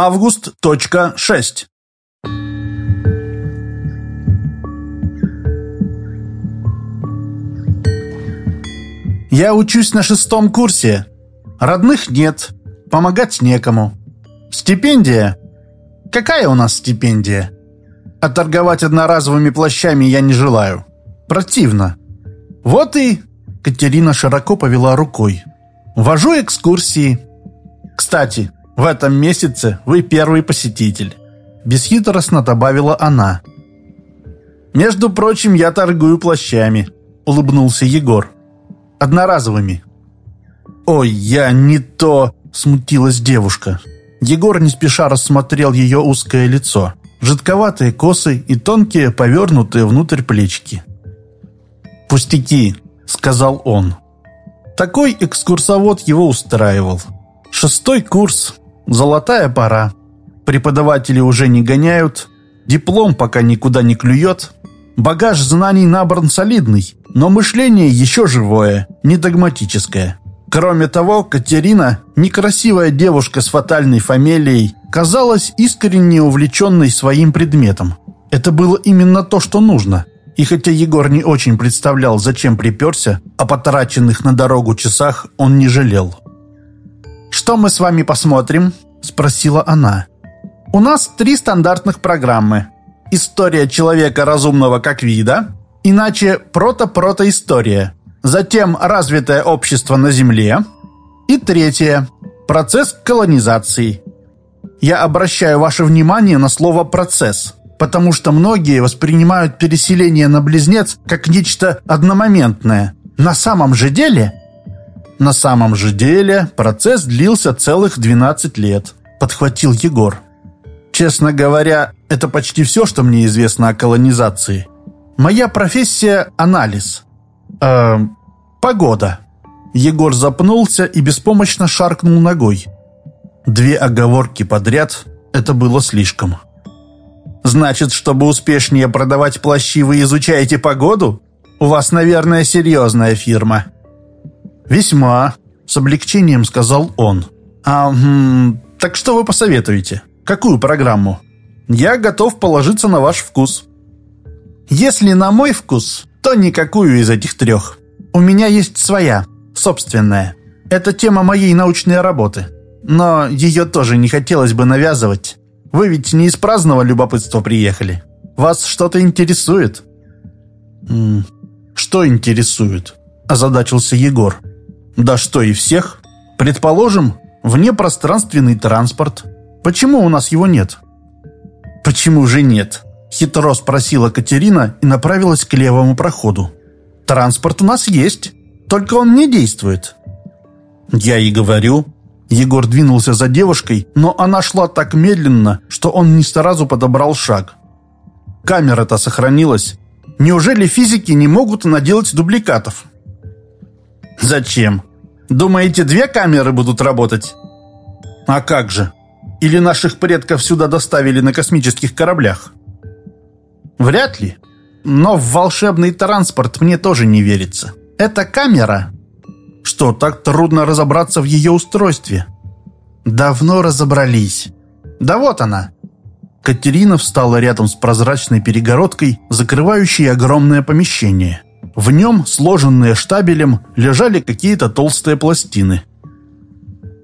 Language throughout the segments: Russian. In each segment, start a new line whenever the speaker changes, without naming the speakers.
Август.6 Я учусь на шестом курсе. Родных нет, помогать некому. Стипендия? Какая у нас стипендия? А торговать одноразовыми плащами я не желаю. Противно. Вот и... Катерина широко повела рукой. Вожу экскурсии. Кстати, в этом месяце вы первый посетитель. Бесхитростно добавила она. Между прочим, я торгую плащами. Улыбнулся Егор. Одноразовыми. Ой, я не то... Смутилась девушка. Егор не спеша рассмотрел ее узкое лицо. Жидковатые косы и тонкие, повернутые внутрь плечики. «Пустяки», — сказал он. Такой экскурсовод его устраивал. Шестой курс, золотая пора. Преподаватели уже не гоняют, диплом пока никуда не клюет. Багаж знаний набран солидный, но мышление еще живое, не догматическое. Кроме того, Катерина, некрасивая девушка с фатальной фамилией, казалась искренне увлеченной своим предметом. Это было именно то, что нужно. И хотя Егор не очень представлял, зачем приперся, о потраченных на дорогу часах он не жалел. «Что мы с вами посмотрим?» – спросила она. «У нас три стандартных программы. История человека разумного как вида, иначе прото-протоистория, затем развитое общество на Земле и третье – процесс колонизации. Я обращаю ваше внимание на слово «процесс», потому что многие воспринимают переселение на Близнец как нечто одномоментное. На самом же деле... На самом же деле процесс длился целых 12 лет, подхватил Егор. Честно говоря, это почти все, что мне известно о колонизации. Моя профессия – анализ. Э, погода. Егор запнулся и беспомощно шаркнул ногой. Две оговорки подряд – это было слишком. «Значит, чтобы успешнее продавать плащи, вы изучаете погоду? У вас, наверное, серьезная фирма». «Весьма», – с облегчением сказал он. «А, м, так что вы посоветуете? Какую программу?» «Я готов положиться на ваш вкус». «Если на мой вкус, то никакую из этих трех. У меня есть своя, собственная. Это тема моей научной работы. Но ее тоже не хотелось бы навязывать. Вы ведь не из праздного любопытства приехали. Вас что-то интересует?» «Что интересует?» – озадачился Егор. «Да что и всех. Предположим, внепространственный транспорт. Почему у нас его нет?» «Почему же нет?» – хитро спросила Катерина и направилась к левому проходу. «Транспорт у нас есть, только он не действует». «Я и говорю, Егор двинулся за девушкой, но она шла так медленно, что он не сразу подобрал шаг. Камера-то сохранилась. Неужели физики не могут наделать дубликатов? Зачем? Думаете, две камеры будут работать? А как же? Или наших предков сюда доставили на космических кораблях? Вряд ли. Но в волшебный транспорт мне тоже не верится. Эта камера что, так трудно разобраться в ее устройстве? Давно разобрались. Да вот она. Катерина встала рядом с прозрачной перегородкой, закрывающей огромное помещение. В нем, сложенные штабелем, лежали какие-то толстые пластины.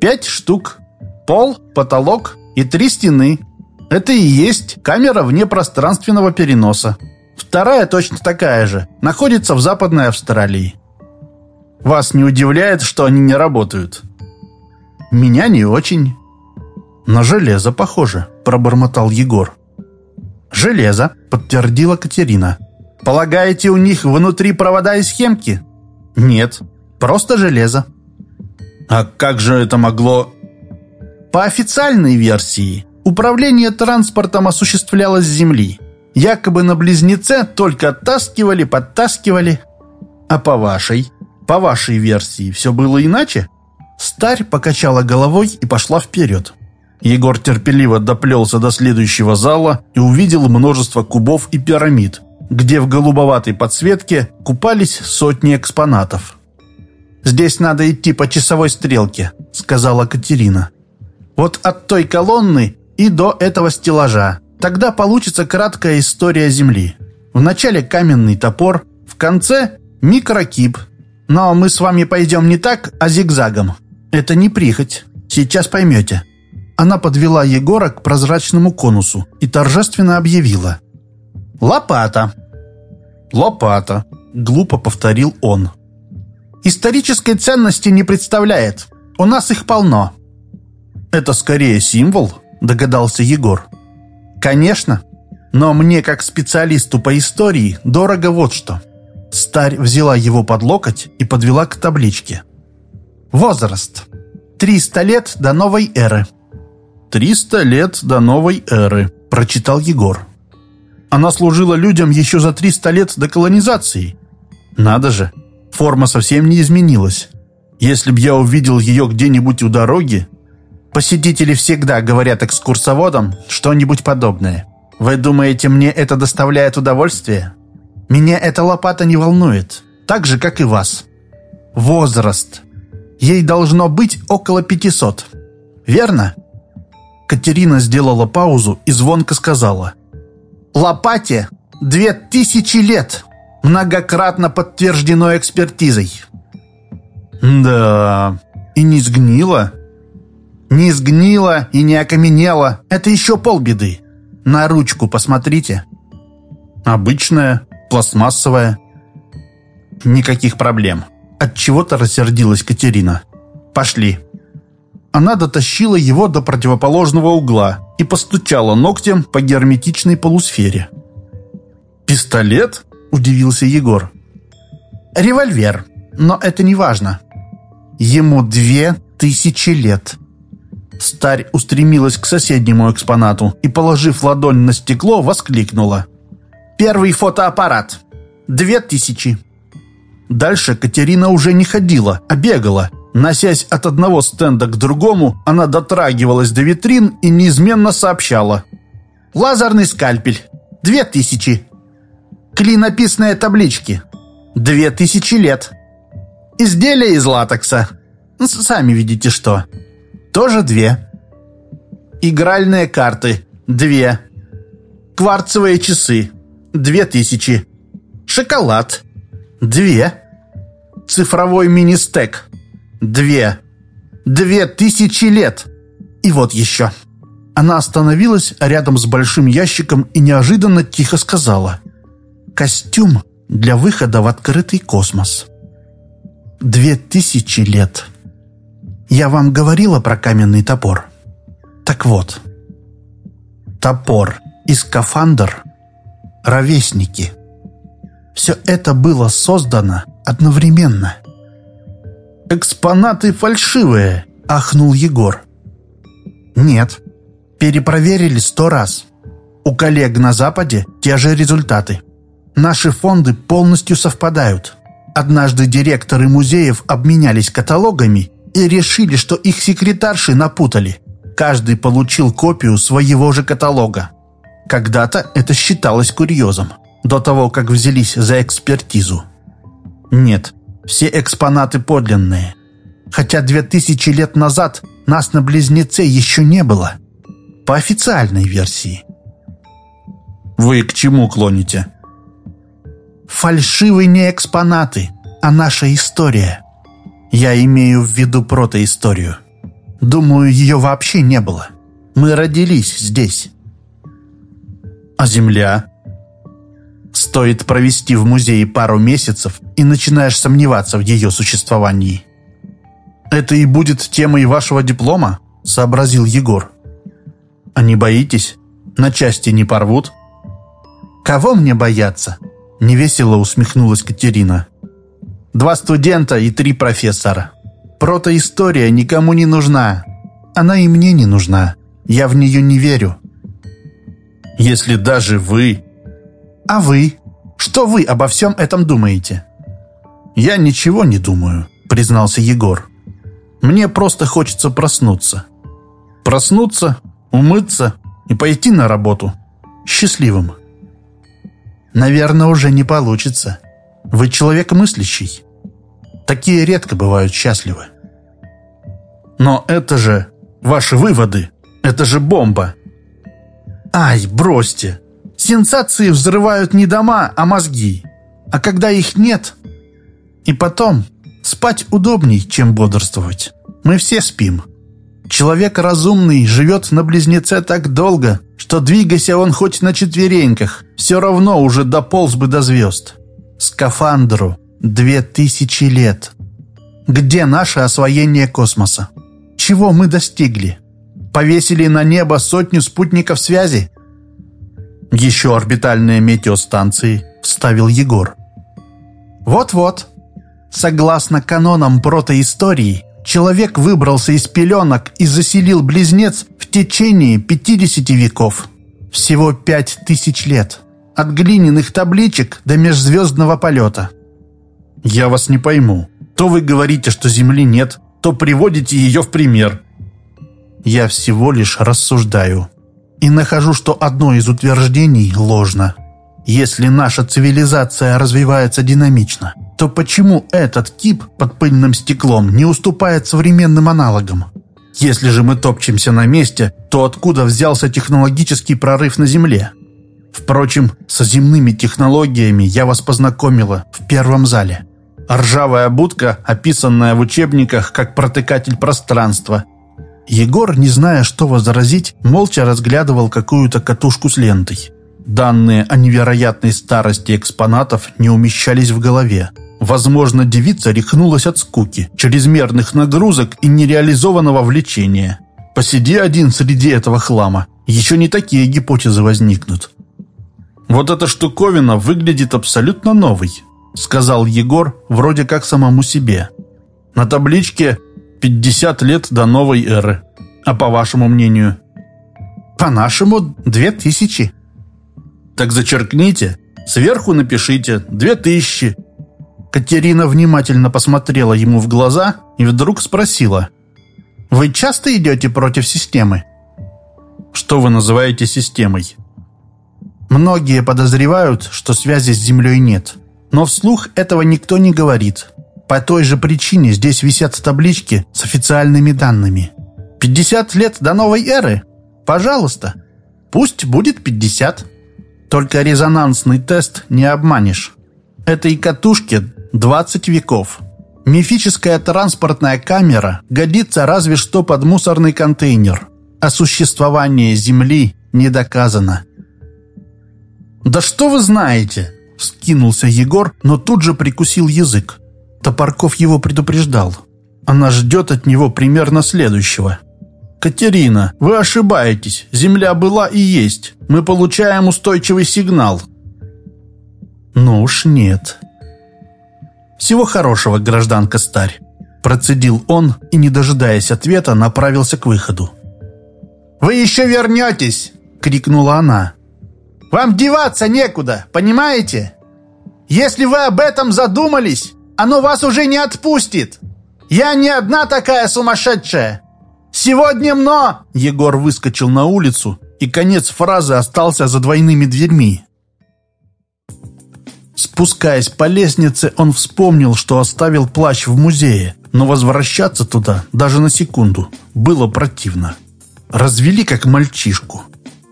Пять штук. Пол, потолок и три стены. Это и есть камера внепространственного переноса. Вторая точно такая же, находится в Западной Австралии. Вас не удивляет, что они не работают? Меня не очень. На железо похоже, пробормотал Егор. Железо, подтвердила Катерина. Полагаете, у них внутри провода и схемки? Нет, просто железо. А как же это могло... По официальной версии, управление транспортом осуществлялось с Земли. Якобы на Близнеце только оттаскивали, подтаскивали. А по вашей? По вашей версии, все было иначе?» Старь покачала головой и пошла вперед. Егор терпеливо доплелся до следующего зала и увидел множество кубов и пирамид, где в голубоватой подсветке купались сотни экспонатов. «Здесь надо идти по часовой стрелке», — сказала Катерина. «Вот от той колонны и до этого стеллажа. Тогда получится краткая история Земли. В начале каменный топор, в конце микрокип. Но мы с вами пойдем не так, а зигзагом. Это не прихоть. Сейчас поймете. Она подвела Егора к прозрачному конусу и торжественно объявила. «Лопата». «Лопата», — глупо повторил он. «Исторической ценности не представляет. У нас их полно». «Это скорее символ», — догадался Егор. «Конечно. Но мне, как специалисту по истории, дорого вот что». Старь взяла его под локоть и подвела к табличке. «Возраст. 300 лет до новой эры». «Триста лет до новой эры», — прочитал Егор. «Она служила людям еще за триста лет до колонизации. Надо же, форма совсем не изменилась. Если б я увидел ее где-нибудь у дороги...» Посетители всегда говорят экскурсоводам что-нибудь подобное. Вы думаете, мне это доставляет удовольствие? Меня эта лопата не волнует, так же, как и вас. Возраст. Ей должно быть около 500. Верно? Катерина сделала паузу и звонко сказала. «Лопате две тысячи лет, многократно подтверждено экспертизой». «Да, и не сгнила?» «Не сгнила и не окаменела. Это еще полбеды. На ручку посмотрите». «Обычная, пластмассовая». «Никаких проблем». От чего то рассердилась Катерина. «Пошли». Она дотащила его до противоположного угла и постучала ногтем по герметичной полусфере. «Пистолет?» – удивился Егор. «Револьвер, но это не важно. Ему две тысячи лет». Старь устремилась к соседнему экспонату и, положив ладонь на стекло, воскликнула. «Первый фотоаппарат. Две тысячи». Дальше Катерина уже не ходила, а бегала – Носясь от одного стенда к другому, она дотрагивалась до витрин и неизменно сообщала. «Лазерный скальпель. Две тысячи. Клинописные таблички. Две тысячи лет. Изделия из латекса. Сами видите что. Тоже две. Игральные карты. Две. Кварцевые часы. Две тысячи. Шоколад. Две. Цифровой мини-стек. Две. Две тысячи лет. И вот еще. Она остановилась рядом с большим ящиком и неожиданно тихо сказала. «Костюм для выхода в открытый космос. Две тысячи лет. Я вам говорила про каменный топор? Так вот. Топор и скафандр — ровесники. Все это было создано одновременно. «Экспонаты фальшивые!» – ахнул Егор. «Нет. Перепроверили сто раз. У коллег на Западе те же результаты. Наши фонды полностью совпадают. Однажды директоры музеев обменялись каталогами и решили, что их секретарши напутали. Каждый получил копию своего же каталога. Когда-то это считалось курьезом, до того, как взялись за экспертизу. Нет, все экспонаты подлинные. Хотя две тысячи лет назад нас на Близнеце еще не было. По официальной версии. Вы к чему клоните? Фальшивые не экспонаты, а наша история. Я имею в виду протоисторию. Думаю, ее вообще не было. Мы родились здесь. А Земля? Стоит провести в музее пару месяцев, и начинаешь сомневаться в ее существовании. «Это и будет темой вашего диплома?» – сообразил Егор. «А не боитесь? На части не порвут?» «Кого мне бояться?» – невесело усмехнулась Катерина. «Два студента и три профессора. Протоистория никому не нужна. Она и мне не нужна. Я в нее не верю». «Если даже вы а вы? Что вы обо всем этом думаете?» «Я ничего не думаю», — признался Егор. «Мне просто хочется проснуться. Проснуться, умыться и пойти на работу. Счастливым». «Наверное, уже не получится. Вы человек мыслящий. Такие редко бывают счастливы». «Но это же ваши выводы. Это же бомба. Ай, бросьте. Сенсации взрывают не дома, а мозги. А когда их нет... И потом, спать удобней, чем бодрствовать. Мы все спим. Человек разумный живет на близнеце так долго, что двигайся он хоть на четвереньках, все равно уже дополз бы до звезд. Скафандру две тысячи лет. Где наше освоение космоса? Чего мы достигли? Повесили на небо сотню спутников связи? Еще орбитальные метеостанции, вставил Егор. Вот-вот. Согласно канонам протоистории, человек выбрался из пеленок и заселил близнец в течение 50 веков. Всего пять тысяч лет. От глиняных табличек до межзвездного полета. Я вас не пойму. То вы говорите, что Земли нет, то приводите ее в пример. Я всего лишь рассуждаю. И нахожу, что одно из утверждений ложно. Если наша цивилизация развивается динамично, то почему этот тип под пыльным стеклом не уступает современным аналогам? Если же мы топчемся на месте, то откуда взялся технологический прорыв на Земле? Впрочем, со земными технологиями я вас познакомила в первом зале. Ржавая будка, описанная в учебниках как протыкатель пространства. Егор, не зная, что возразить, молча разглядывал какую-то катушку с лентой. Данные о невероятной старости экспонатов не умещались в голове. Возможно, девица рехнулась от скуки, чрезмерных нагрузок и нереализованного влечения. Посиди один среди этого хлама. Еще не такие гипотезы возникнут. Вот эта штуковина выглядит абсолютно новой, сказал Егор вроде как самому себе. На табличке 50 лет до новой эры. А по вашему мнению? По нашему 2000. Так зачеркните, сверху напишите «две тысячи». Катерина внимательно посмотрела ему в глаза и вдруг спросила. «Вы часто идете против системы?» «Что вы называете системой?» Многие подозревают, что связи с Землей нет. Но вслух этого никто не говорит. По той же причине здесь висят таблички с официальными данными. 50 лет до новой эры? Пожалуйста. Пусть будет 50. Только резонансный тест не обманешь. Этой катушке 20 веков. Мифическая транспортная камера годится разве что под мусорный контейнер. А существование Земли не доказано. «Да что вы знаете?» – вскинулся Егор, но тут же прикусил язык. Топорков его предупреждал. Она ждет от него примерно следующего – «Катерина, вы ошибаетесь. Земля была и есть. Мы получаем устойчивый сигнал». «Ну уж нет». «Всего хорошего, гражданка Старь», – процедил он и, не дожидаясь ответа, направился к выходу. «Вы еще вернетесь!» – крикнула она. «Вам деваться некуда, понимаете? Если вы об этом задумались, оно вас уже не отпустит. Я не одна такая сумасшедшая. «Сегодня мно!» Егор выскочил на улицу, и конец фразы остался за двойными дверьми. Спускаясь по лестнице, он вспомнил, что оставил плащ в музее, но возвращаться туда, даже на секунду, было противно. Развели как мальчишку.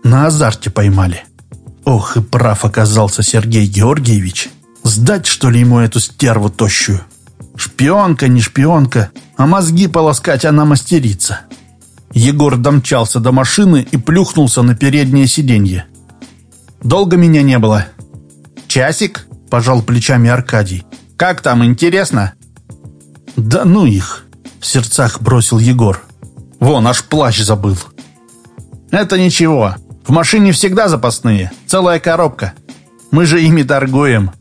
На азарте поймали. Ох, и прав оказался Сергей Георгиевич. Сдать, что ли, ему эту стерву тощую? Шпионка, не шпионка, а мозги полоскать она мастерица. Егор домчался до машины и плюхнулся на переднее сиденье. «Долго меня не было?» «Часик?» – пожал плечами Аркадий. «Как там, интересно?» «Да ну их!» – в сердцах бросил Егор. «Вон, аж плащ забыл». «Это ничего. В машине всегда запасные. Целая коробка. Мы же ими торгуем».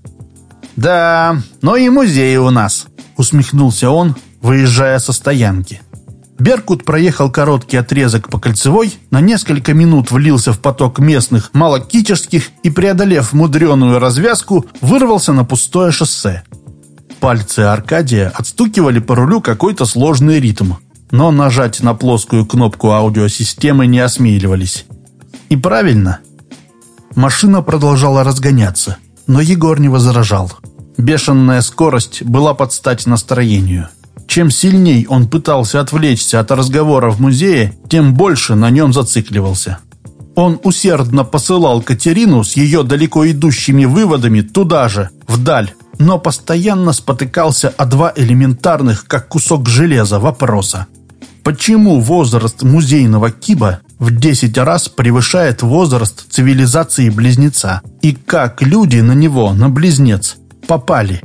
«Да, но и музей у нас», – усмехнулся он, выезжая со стоянки. Беркут проехал короткий отрезок по кольцевой, на несколько минут влился в поток местных малокичерских и, преодолев мудреную развязку, вырвался на пустое шоссе. Пальцы Аркадия отстукивали по рулю какой-то сложный ритм, но нажать на плоскую кнопку аудиосистемы не осмеливались. И правильно. Машина продолжала разгоняться, но Егор не возражал. Бешеная скорость была под стать настроению – чем сильней он пытался отвлечься от разговора в музее, тем больше на нем зацикливался. Он усердно посылал Катерину с ее далеко идущими выводами туда же, вдаль, но постоянно спотыкался о два элементарных, как кусок железа, вопроса. Почему возраст музейного киба в 10 раз превышает возраст цивилизации близнеца? И как люди на него, на близнец, попали?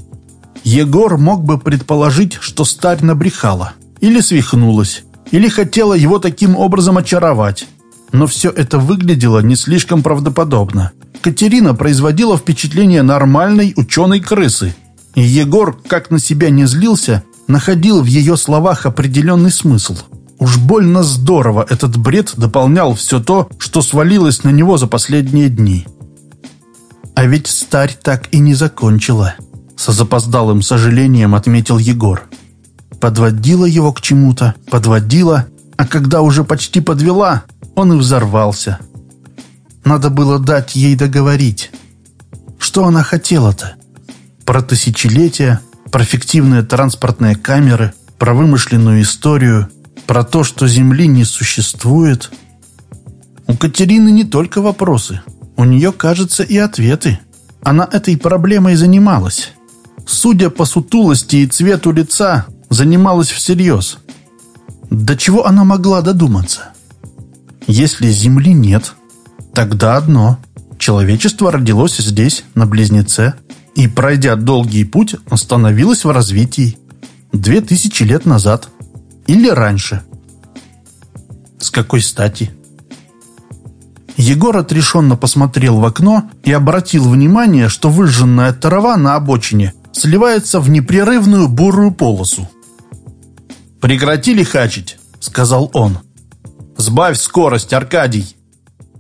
Егор мог бы предположить, что старь набрехала, или свихнулась, или хотела его таким образом очаровать. Но все это выглядело не слишком правдоподобно. Катерина производила впечатление нормальной ученой крысы. И Егор, как на себя не злился, находил в ее словах определенный смысл. Уж больно здорово этот бред дополнял все то, что свалилось на него за последние дни. А ведь старь так и не закончила. Со запоздалым сожалением отметил Егор. Подводила его к чему-то, подводила, а когда уже почти подвела, он и взорвался. Надо было дать ей договорить. Что она хотела-то? Про тысячелетия, про фиктивные транспортные камеры, про вымышленную историю, про то, что Земли не существует. У Катерины не только вопросы, у нее, кажется, и ответы. Она этой проблемой занималась. Судя по сутулости и цвету лица, занималась всерьез. До чего она могла додуматься? Если Земли нет, тогда одно. Человечество родилось здесь, на Близнеце, и, пройдя долгий путь, остановилось в развитии. Две тысячи лет назад. Или раньше. С какой стати? Егор отрешенно посмотрел в окно и обратил внимание, что выжженная трава на обочине сливается в непрерывную бурую полосу. «Прекрати лихачить», — сказал он. «Сбавь скорость, Аркадий!»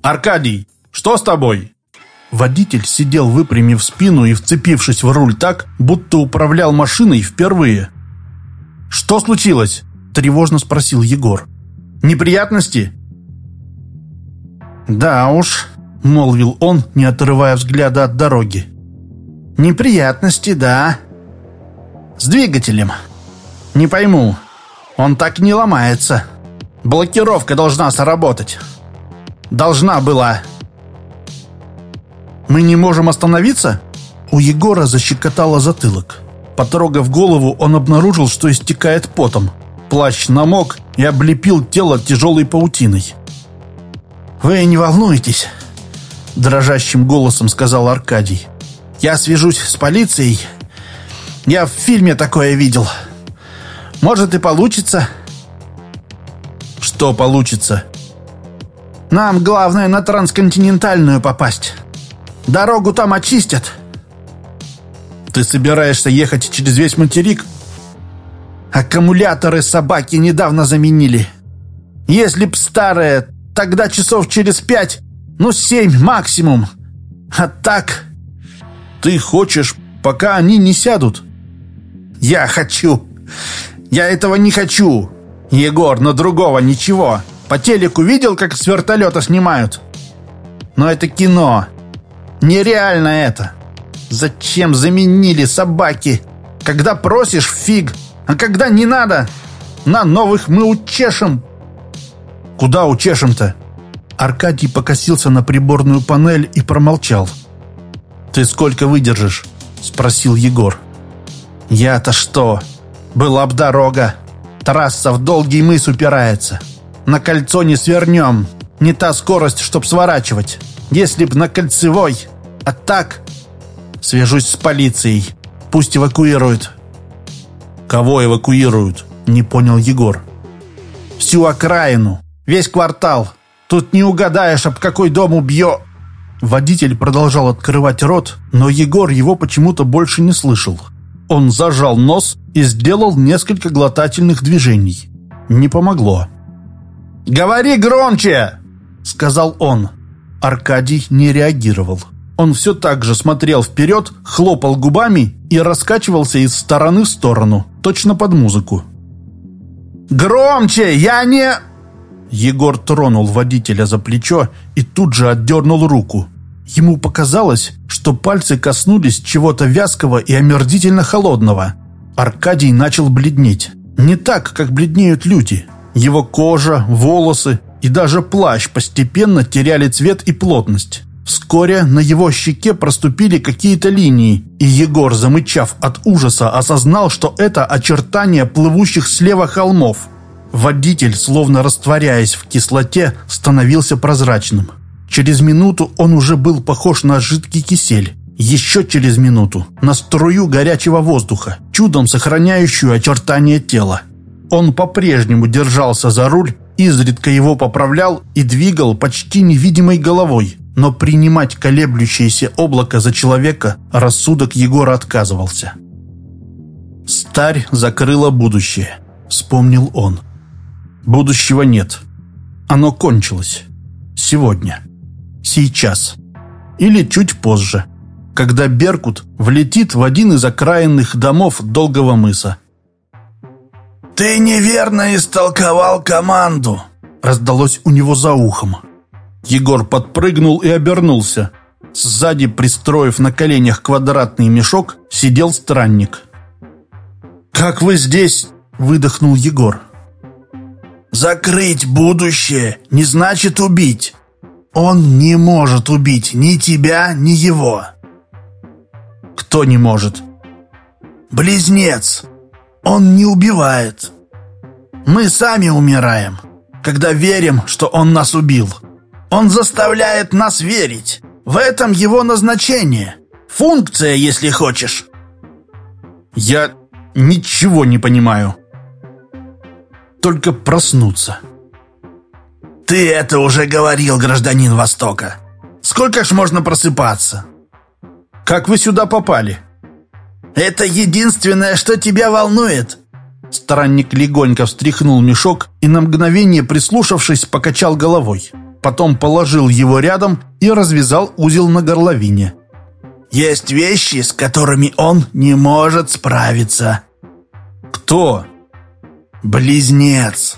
«Аркадий, что с тобой?» Водитель сидел, выпрямив спину и вцепившись в руль так, будто управлял машиной впервые. «Что случилось?» – тревожно спросил Егор. «Неприятности?» «Да уж», – молвил он, не отрывая взгляда от дороги. «Неприятности, да. С двигателем. Не пойму, он так не ломается. Блокировка должна сработать. Должна была. Мы не можем остановиться? У Егора защекотало затылок. Потрогав голову, он обнаружил, что истекает потом. Плащ намок и облепил тело тяжелой паутиной. «Вы не волнуйтесь», — дрожащим голосом сказал Аркадий. «Я свяжусь с полицией. Я в фильме такое видел. Может и получится». «Что получится?» «Нам главное на трансконтинентальную попасть. Дорогу там очистят». «Ты собираешься ехать через весь материк?» «Аккумуляторы собаки недавно заменили. Если б старые, тогда часов через пять, ну семь максимум. А так...» «Ты хочешь, пока они не сядут?» «Я хочу. Я этого не хочу. Егор, на другого ничего. По телеку видел, как с вертолета снимают? Но это кино. Нереально это. Зачем заменили собаки? Когда просишь, фиг. А когда не надо, на новых мы учешем. Куда учешем-то? Аркадий покосился на приборную панель и промолчал. «Ты сколько выдержишь?» – спросил Егор. «Я-то что? Была б дорога. Трасса в долгий мыс упирается. На кольцо не свернем. Не та скорость, чтоб сворачивать. Если б на кольцевой. А так... Свяжусь с полицией. Пусть эвакуируют. Кого эвакуируют? Не понял Егор. Всю окраину. Весь квартал. Тут не угадаешь, об какой дом убьё... Водитель продолжал открывать рот, но Егор его почему-то больше не слышал. Он зажал нос и сделал несколько глотательных движений. Не помогло. «Говори громче!» — сказал он. Аркадий не реагировал. Он все так же смотрел вперед, хлопал губами и раскачивался из стороны в сторону, точно под музыку. «Громче! Я не...» Егор тронул водителя за плечо и тут же отдернул руку. Ему показалось, что пальцы коснулись чего-то вязкого и омерзительно холодного. Аркадий начал бледнеть. Не так, как бледнеют люди. Его кожа, волосы, и даже плащ постепенно теряли цвет и плотность. Вскоре на его щеке проступили какие-то линии, и Егор, замычав от ужаса, осознал, что это очертания плывущих слева холмов. Водитель, словно растворяясь в кислоте, становился прозрачным. Через минуту он уже был похож на жидкий кисель. Еще через минуту на струю горячего воздуха, чудом сохраняющую очертания тела. Он по-прежнему держался за руль, изредка его поправлял и двигал почти невидимой головой, но принимать колеблющееся облако за человека рассудок Егора отказывался. «Старь закрыла будущее», — вспомнил он. «Будущего нет. Оно кончилось. Сегодня. Сейчас. Или чуть позже, когда Беркут влетит в один из окраинных домов Долгого мыса.
«Ты неверно истолковал команду», — раздалось у него за ухом.
Егор подпрыгнул и обернулся. Сзади, пристроив на коленях квадратный мешок, сидел странник. «Как вы здесь?» – выдохнул Егор.
«Закрыть будущее не значит убить. Он не может убить ни тебя, ни его».
«Кто не может?»
«Близнец. Он не убивает. Мы сами умираем, когда верим, что он нас убил». Он заставляет нас верить. В этом его назначение. Функция, если хочешь.
Я ничего не понимаю. Только проснуться.
Ты это уже говорил, гражданин Востока. Сколько ж можно просыпаться?
Как вы сюда попали?
Это единственное, что тебя волнует.
Странник легонько встряхнул мешок и на мгновение, прислушавшись, покачал головой потом положил его рядом и развязал узел на горловине.
«Есть вещи, с которыми он не может справиться».
«Кто?»
«Близнец.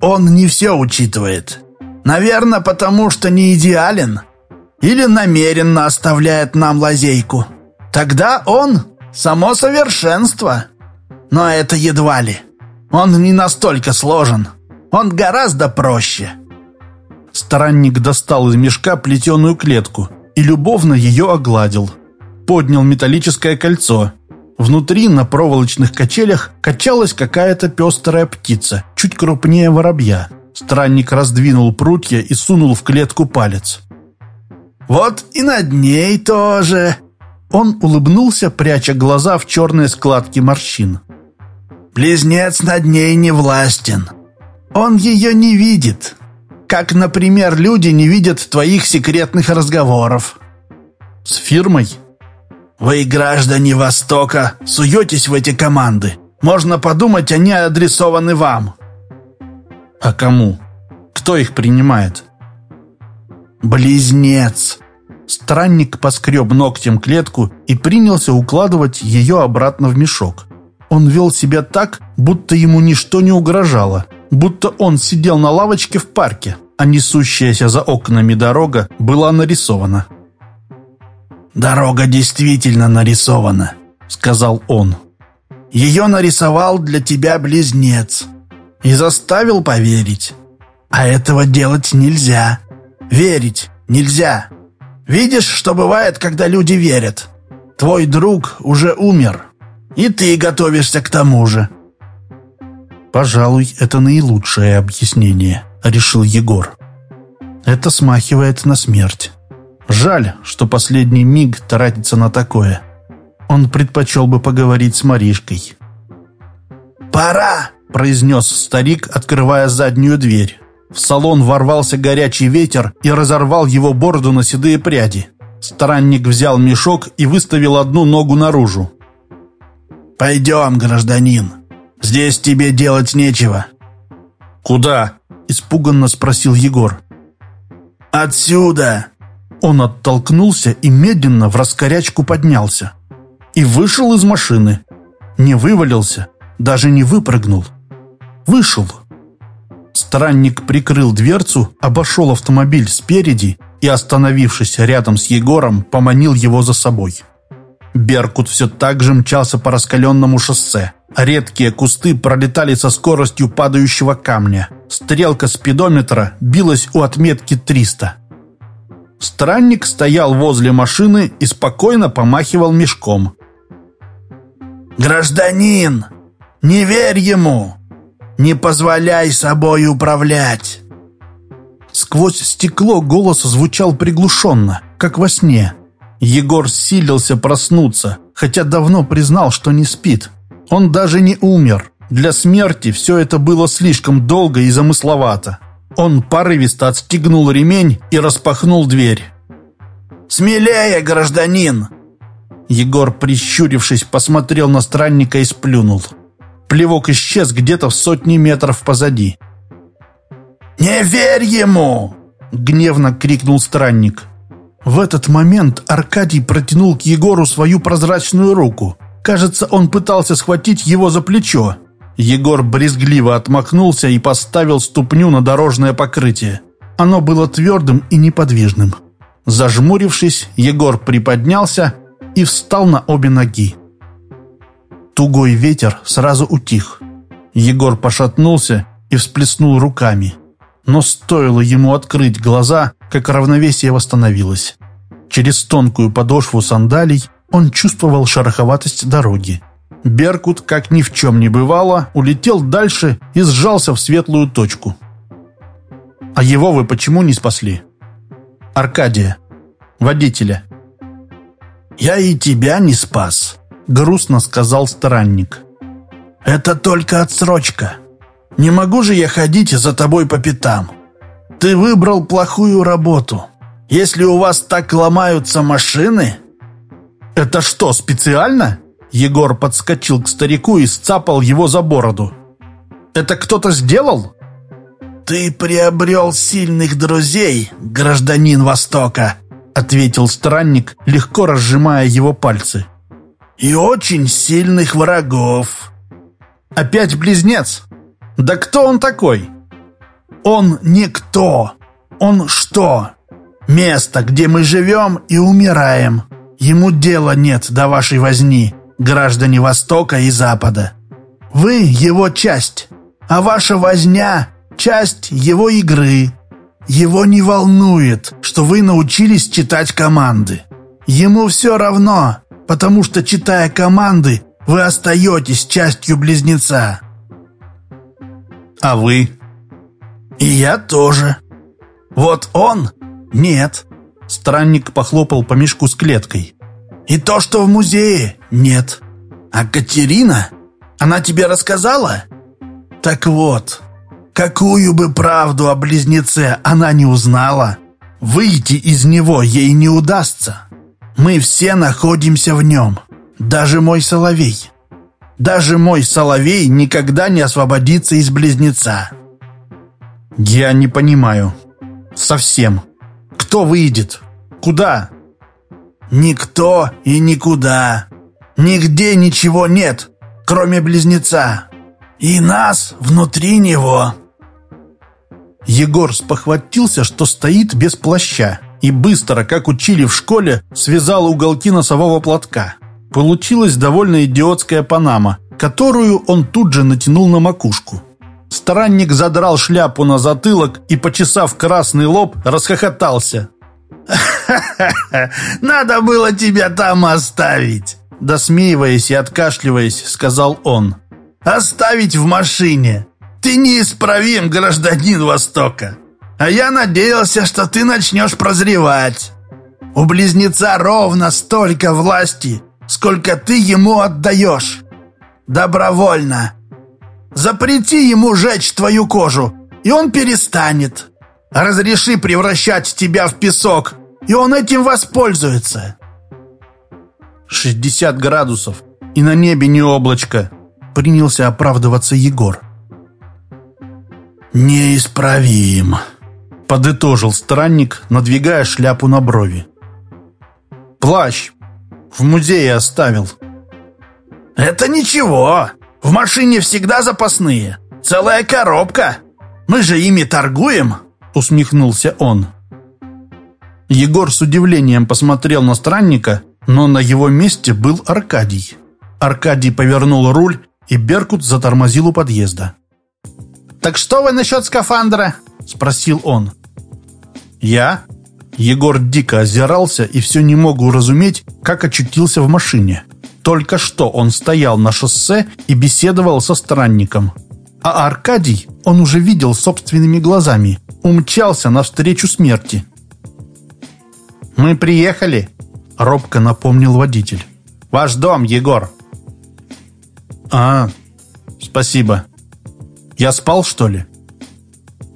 Он не все учитывает. Наверное, потому что не идеален. Или намеренно оставляет нам лазейку. Тогда он – само совершенство. Но это едва ли. Он не настолько сложен. Он гораздо проще».
Странник достал из мешка плетеную клетку и любовно ее огладил. Поднял металлическое кольцо. Внутри на проволочных качелях качалась какая-то пестрая птица, чуть крупнее воробья. Странник раздвинул прутья и сунул в клетку палец.
«Вот и над ней тоже!»
Он улыбнулся, пряча глаза в черные складки морщин.
«Близнец над ней не властен. Он ее не видит, как, например, люди не видят твоих секретных разговоров.
С фирмой?
Вы, граждане Востока, суетесь в эти команды. Можно подумать, они адресованы вам.
А кому? Кто их принимает?
Близнец.
Странник поскреб ногтем клетку и принялся укладывать ее обратно в мешок. Он вел себя так, будто ему ничто не угрожало, будто он сидел на лавочке в парке а несущаяся за окнами дорога была нарисована.
«Дорога действительно нарисована», — сказал он. «Ее нарисовал для тебя близнец и заставил поверить. А этого делать нельзя. Верить нельзя. Видишь, что бывает, когда люди верят? Твой друг уже умер, и ты готовишься к тому же».
«Пожалуй, это наилучшее объяснение», решил Егор. Это смахивает на смерть. Жаль, что последний миг тратится на такое. Он предпочел бы поговорить с Маришкой.
«Пора!»
– произнес старик, открывая заднюю дверь. В салон ворвался горячий ветер и разорвал его бороду на седые пряди. Странник взял мешок и выставил одну ногу наружу.
«Пойдем, гражданин. Здесь тебе делать нечего».
«Куда?» – испуганно спросил Егор.
«Отсюда!»
Он оттолкнулся и медленно в раскорячку поднялся. И вышел из машины. Не вывалился, даже не выпрыгнул. Вышел. Странник прикрыл дверцу, обошел автомобиль спереди и, остановившись рядом с Егором, поманил его за собой. Беркут все так же мчался по раскаленному шоссе. Редкие кусты пролетали со скоростью падающего камня. Стрелка спидометра билась у отметки 300. Странник стоял возле машины и спокойно помахивал мешком.
«Гражданин, не верь ему! Не позволяй собой управлять!»
Сквозь стекло голос звучал приглушенно, как во сне. Егор силился проснуться, хотя давно признал, что не спит. Он даже не умер. Для смерти все это было слишком долго и замысловато. Он порывисто отстегнул ремень и распахнул дверь.
«Смелее, гражданин!»
Егор, прищурившись, посмотрел на странника и сплюнул. Плевок исчез где-то в сотни метров позади.
«Не верь ему!»
— гневно крикнул странник. В этот момент Аркадий протянул к Егору свою прозрачную руку. Кажется, он пытался схватить его за плечо. Егор брезгливо отмахнулся и поставил ступню на дорожное покрытие. Оно было твердым и неподвижным. Зажмурившись, Егор приподнялся и встал на обе ноги. Тугой ветер сразу утих. Егор пошатнулся и всплеснул руками. Но стоило ему открыть глаза, как равновесие восстановилось. Через тонкую подошву сандалий он чувствовал шероховатость дороги. Беркут, как ни в чем не бывало, улетел дальше и сжался в светлую точку. «А его вы почему не спасли?» «Аркадия. Водителя».
«Я и тебя не спас», —
грустно сказал странник.
«Это только отсрочка. Не могу же я ходить за тобой по пятам. Ты выбрал плохую работу. Если у вас так ломаются машины...»
«Это что, специально?» Егор подскочил к старику и сцапал его за бороду. «Это кто-то сделал?»
«Ты приобрел сильных друзей, гражданин Востока», ответил странник, легко разжимая его пальцы. «И очень сильных врагов».
«Опять близнец? Да кто он такой?»
«Он никто. Он что? Место, где мы живем и умираем. Ему дела нет до вашей возни, граждане Востока и Запада. Вы его часть, а ваша возня – часть его игры. Его не волнует, что вы научились читать команды. Ему все равно, потому что, читая команды, вы остаетесь частью близнеца.
А вы?
И я тоже. Вот он – нет.
Странник похлопал по мешку с клеткой.
И то, что в музее – нет. А Катерина? Она тебе рассказала? Так вот, какую бы правду о близнеце она не узнала, выйти из него ей не удастся. Мы все находимся в нем, даже мой соловей. Даже мой соловей никогда не освободится из близнеца.
Я не понимаю. Совсем. Кто выйдет? Куда?
Никто и никуда. Нигде ничего нет, кроме близнеца. И нас внутри него.
Егор спохватился, что стоит без плаща, и быстро, как учили в школе, связал уголки носового платка. Получилась довольно идиотская панама, которую он тут же натянул на макушку. Странник задрал шляпу на затылок и, почесав красный лоб, расхохотался.
Надо было тебя там оставить!»
Досмеиваясь и откашливаясь, сказал он.
«Оставить в машине! Ты неисправим, гражданин Востока! А я надеялся, что ты начнешь прозревать! У близнеца ровно столько власти, сколько ты ему отдаешь! Добровольно! Запрети ему жечь твою кожу, и он перестанет! Разреши превращать тебя в песок, и он этим воспользуется!»
60 градусов, и на небе не облачко, принялся оправдываться Егор.
«Неисправим», —
подытожил странник, надвигая шляпу на брови. «Плащ в музее оставил».
«Это ничего, в машине всегда запасные, целая коробка. Мы же ими торгуем», — усмехнулся он.
Егор с удивлением посмотрел на странника, Но на его месте был Аркадий. Аркадий повернул руль, и Беркут затормозил у подъезда. «Так что вы насчет скафандра?» – спросил он. «Я?» Егор дико озирался и все не мог уразуметь, как очутился в машине. Только что он стоял на шоссе и беседовал со странником. А Аркадий он уже видел собственными глазами, умчался навстречу смерти. «Мы приехали», — робко напомнил водитель. «Ваш дом, Егор». «А, спасибо. Я спал, что ли?»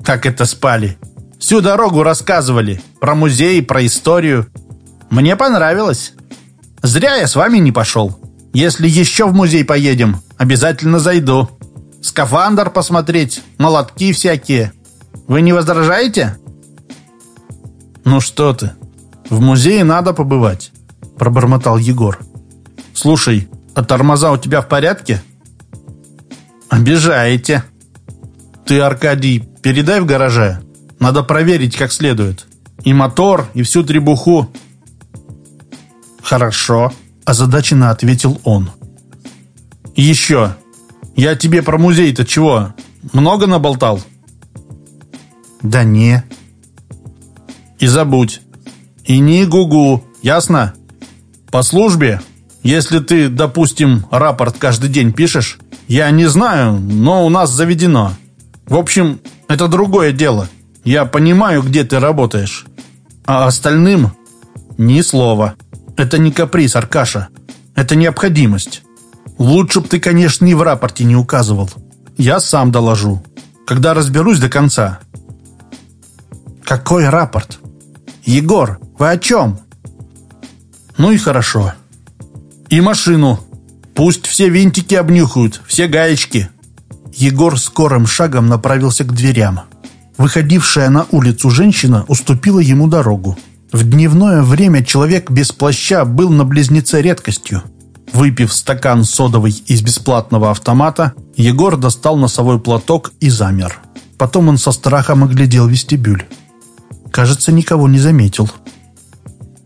«Как это спали? Всю дорогу рассказывали. Про музей, про историю. Мне понравилось. Зря я с вами не пошел. Если еще в музей поедем, обязательно зайду. Скафандр посмотреть, молотки всякие. Вы не возражаете?» «Ну что ты, в музее надо побывать», — пробормотал Егор. «Слушай, а тормоза у тебя в порядке?» «Обижаете». «Ты, Аркадий, передай в гараже. Надо проверить как следует. И мотор, и всю требуху». «Хорошо», — озадаченно ответил он. «И еще. Я тебе про музей-то чего? Много наболтал?» «Да не». «И забудь. И не гугу, ясно? По службе, если ты, допустим, рапорт каждый день пишешь, я не знаю, но у нас заведено. В общем, это другое дело. Я понимаю, где ты работаешь. А остальным ни слова. Это не каприз, Аркаша. Это необходимость. Лучше б ты, конечно, и в рапорте не указывал. Я сам доложу. Когда разберусь до конца. Какой рапорт? Егор, вы о чем? Ну и хорошо. И машину. Пусть все винтики обнюхают, все гаечки. Егор скорым шагом направился к дверям. Выходившая на улицу женщина уступила ему дорогу. В дневное время человек без плаща был на близнеце редкостью. Выпив стакан содовой из бесплатного автомата, Егор достал носовой платок и замер. Потом он со страхом оглядел вестибюль. Кажется, никого не заметил.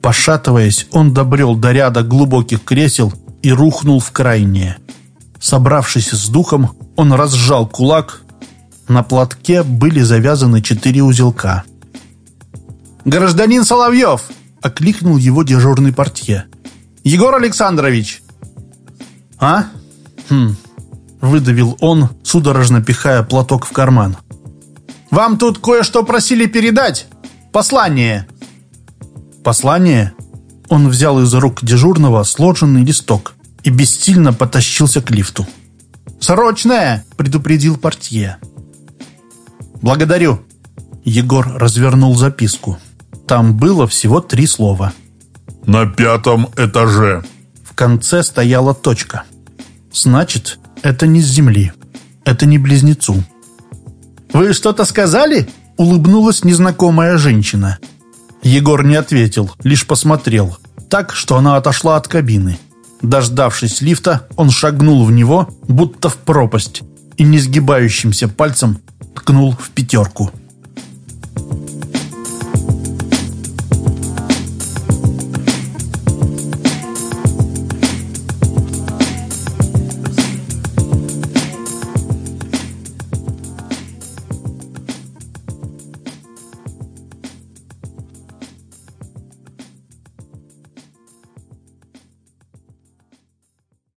Пошатываясь, он добрел до ряда глубоких кресел и рухнул в крайнее. Собравшись с духом, он разжал кулак. На платке были завязаны четыре узелка. «Гражданин Соловьев!» — окликнул его дежурный портье. «Егор Александрович!» «А? Хм...» — выдавил он, судорожно пихая платок в карман. «Вам тут кое-что просили передать. Послание!» «Послание?» Он взял из рук дежурного сложенный листок и бессильно потащился к лифту. «Срочное!» – предупредил портье. «Благодарю!» Егор развернул записку. Там было всего три слова.
«На пятом этаже».
В конце стояла точка. Значит, это не с земли. Это не близнецу. «Вы что-то сказали?» – улыбнулась незнакомая женщина. Егор не ответил, лишь посмотрел. Так, что она отошла от кабины. Дождавшись лифта, он шагнул в него, будто в пропасть, и несгибающимся пальцем ткнул в пятерку.